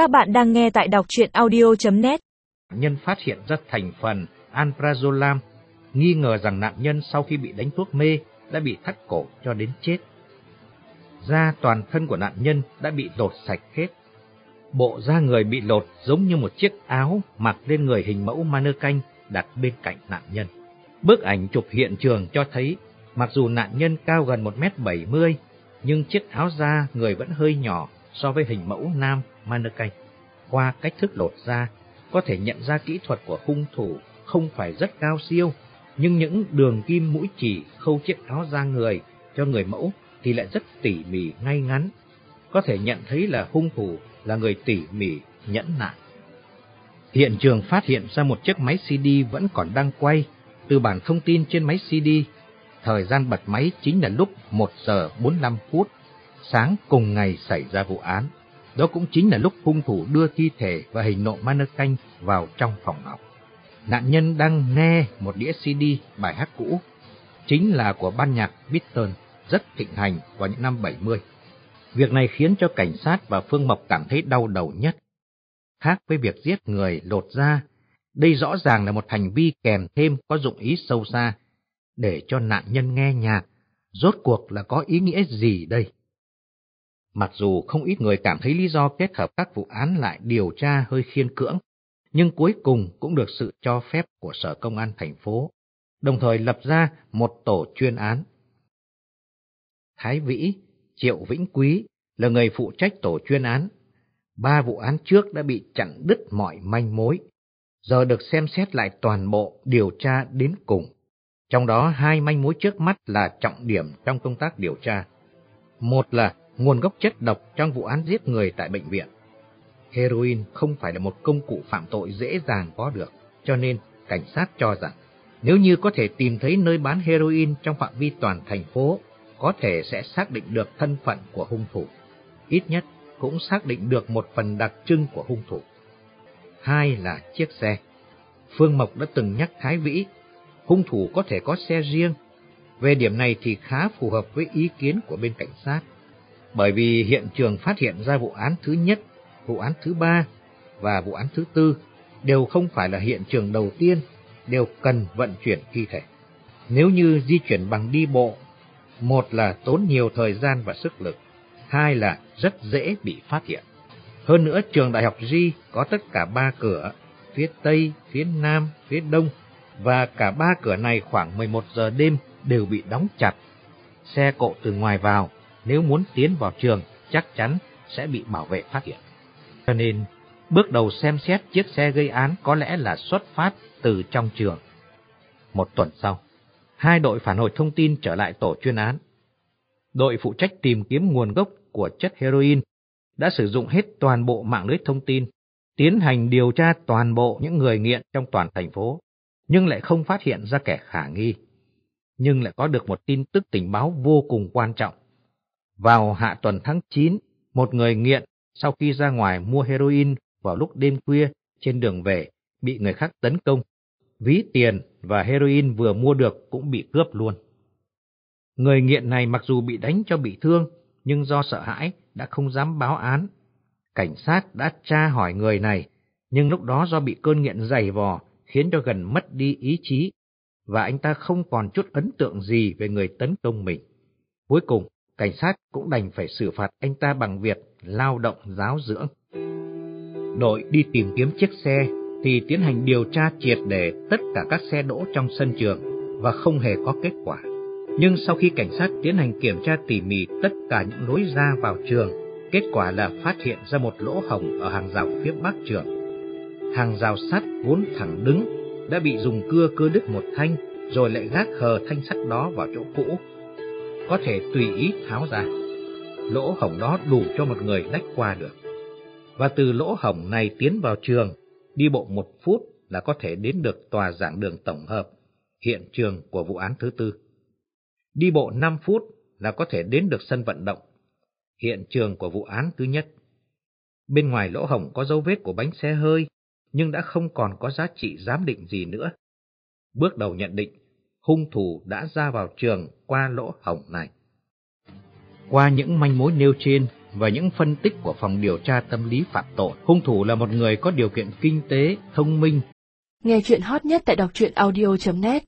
Các bạn đang nghe tại đọc chuyện audio.net Nhân phát hiện ra thành phần Anprazolam, nghi ngờ rằng nạn nhân sau khi bị đánh thuốc mê đã bị thắt cổ cho đến chết. Da toàn thân của nạn nhân đã bị lột sạch hết. Bộ da người bị lột giống như một chiếc áo mặc lên người hình mẫu mannequin đặt bên cạnh nạn nhân. Bức ảnh chụp hiện trường cho thấy, mặc dù nạn nhân cao gần 1m70, nhưng chiếc áo da người vẫn hơi nhỏ so với hình mẫu nam mannequin. Qua cách thức lột da, có thể nhận ra kỹ thuật của hung thủ không phải rất cao siêu, nhưng những đường kim mũi chỉ khâu chiếc áo da người cho người mẫu thì lại rất tỉ mỉ ngay ngắn. Có thể nhận thấy là hung thủ là người tỉ mỉ, nhẫn nại. Hiện trường phát hiện ra một chiếc máy CD vẫn còn đang quay. Từ bản thông tin trên máy CD, thời gian bật máy chính là lúc 1 giờ 45 phút, sáng cùng ngày xảy ra vụ án. Đó cũng chính là lúc hung thủ đưa thi thể và hình nộ mannequin vào trong phòng học. Nạn nhân đang nghe một đĩa CD bài hát cũ, chính là của ban nhạc Beatles rất thịnh hành vào những năm 70. Việc này khiến cho cảnh sát và Phương Mộc cảm thấy đau đầu nhất. Khác với việc giết người lột da, đây rõ ràng là một hành vi kèm thêm có dụng ý sâu xa, để cho nạn nhân nghe nhạc, rốt cuộc là có ý nghĩa gì đây? Mặc dù không ít người cảm thấy lý do kết hợp các vụ án lại điều tra hơi khiên cưỡng, nhưng cuối cùng cũng được sự cho phép của Sở Công an thành phố, đồng thời lập ra một tổ chuyên án. Thái Vĩ, Triệu Vĩnh Quý là người phụ trách tổ chuyên án. Ba vụ án trước đã bị chặn đứt mọi manh mối, giờ được xem xét lại toàn bộ điều tra đến cùng. Trong đó hai manh mối trước mắt là trọng điểm trong công tác điều tra. Một là nguồn gốc chất độc trong vụ án giết người tại bệnh viện. Heroin không phải là một công cụ phạm tội dễ dàng có được, cho nên cảnh sát cho rằng nếu như có thể tìm thấy nơi bán heroin trong phạm vi toàn thành phố, có thể sẽ xác định được thân phận của hung thủ. Ít nhất cũng xác định được một phần đặc trưng của hung thủ. Hai là chiếc xe. Phương Mộc đã từng nhắc Thái Vĩ, hung thủ có thể có xe riêng. Về điểm này thì khá phù hợp với ý kiến của bên cảnh sát bởi vì hiện trường phát hiện ra vụ án thứ nhất, vụ án thứ ba và vụ án thứ tư đều không phải là hiện trường đầu tiên, đều cần vận chuyển thi thể. Nếu như di chuyển bằng đi bộ, một là tốn nhiều thời gian và sức lực, hai là rất dễ bị phát hiện. Hơn nữa trường đại học G có tất cả ba cửa, phía Tây, phía Nam, phía Đông, và cả ba cửa này khoảng 11 giờ đêm đều bị đóng chặt. Xe cộ từ ngoài vào nếu muốn tiến vào trường chắc chắn sẽ bị bảo vệ phát hiện. Cho nên, bước đầu xem xét chiếc xe gây án có lẽ là xuất phát từ trong trường. Một tuần sau, hai đội phản hồi thông tin trở lại tổ chuyên án. Đội phụ trách tìm kiếm nguồn gốc của chất heroin đã sử dụng hết toàn bộ mạng lưới thông tin, tiến hành điều tra toàn bộ những người nghiện trong toàn thành phố, nhưng lại không phát hiện ra kẻ khả nghi. Nhưng lại có được một tin tức tình báo vô cùng quan trọng. Vào hạ tuần tháng 9, một người nghiện sau khi ra ngoài mua heroin vào lúc đêm khuya trên đường về bị người khác tấn công. Ví tiền và heroin vừa mua được cũng bị cướp luôn. Người nghiện này mặc dù bị đánh cho bị thương, nhưng do sợ hãi đã không dám báo án. Cảnh sát đã tra hỏi người này, nhưng lúc đó do bị cơn nghiện dày vò khiến cho gần mất đi ý chí, và anh ta không còn chút ấn tượng gì về người tấn công mình. Cuối cùng, cảnh sát cũng đành phải xử phạt anh ta bằng việc lao động giáo dưỡng. Đội đi tìm kiếm chiếc xe thì tiến hành điều tra triệt để tất cả các xe đỗ trong sân trường và không hề có kết quả. Nhưng sau khi cảnh sát tiến hành kiểm tra tỉ mỉ tất cả những lối ra vào trường, kết quả là phát hiện ra một lỗ hổng ở hàng rào phía bắc trường. Hàng rào sắt vốn thẳng đứng đã bị dùng cưa cưa đứt một thanh rồi lại gác hờ thanh sắt đó vào chỗ cũ có thể tùy ý tháo ra. Lỗ hổng đó đủ cho một người lách qua được. Và từ lỗ hổng này tiến vào trường, đi bộ một phút là có thể đến được tòa giảng đường tổng hợp, hiện trường của vụ án thứ tư. Đi bộ 5 phút là có thể đến được sân vận động, hiện trường của vụ án thứ nhất. Bên ngoài lỗ hổng có dấu vết của bánh xe hơi, nhưng đã không còn có giá trị giám định gì nữa. Bước đầu nhận định, hung thủ đã ra vào trường qua lỗ hổng này. Qua những manh mối nêu trên, và những phân tích của phòng điều tra tâm lý phạm tội, hung thủ là một người có điều kiện kinh tế, thông minh. Nghe chuyện hot nhất tại đọc truyện audio.net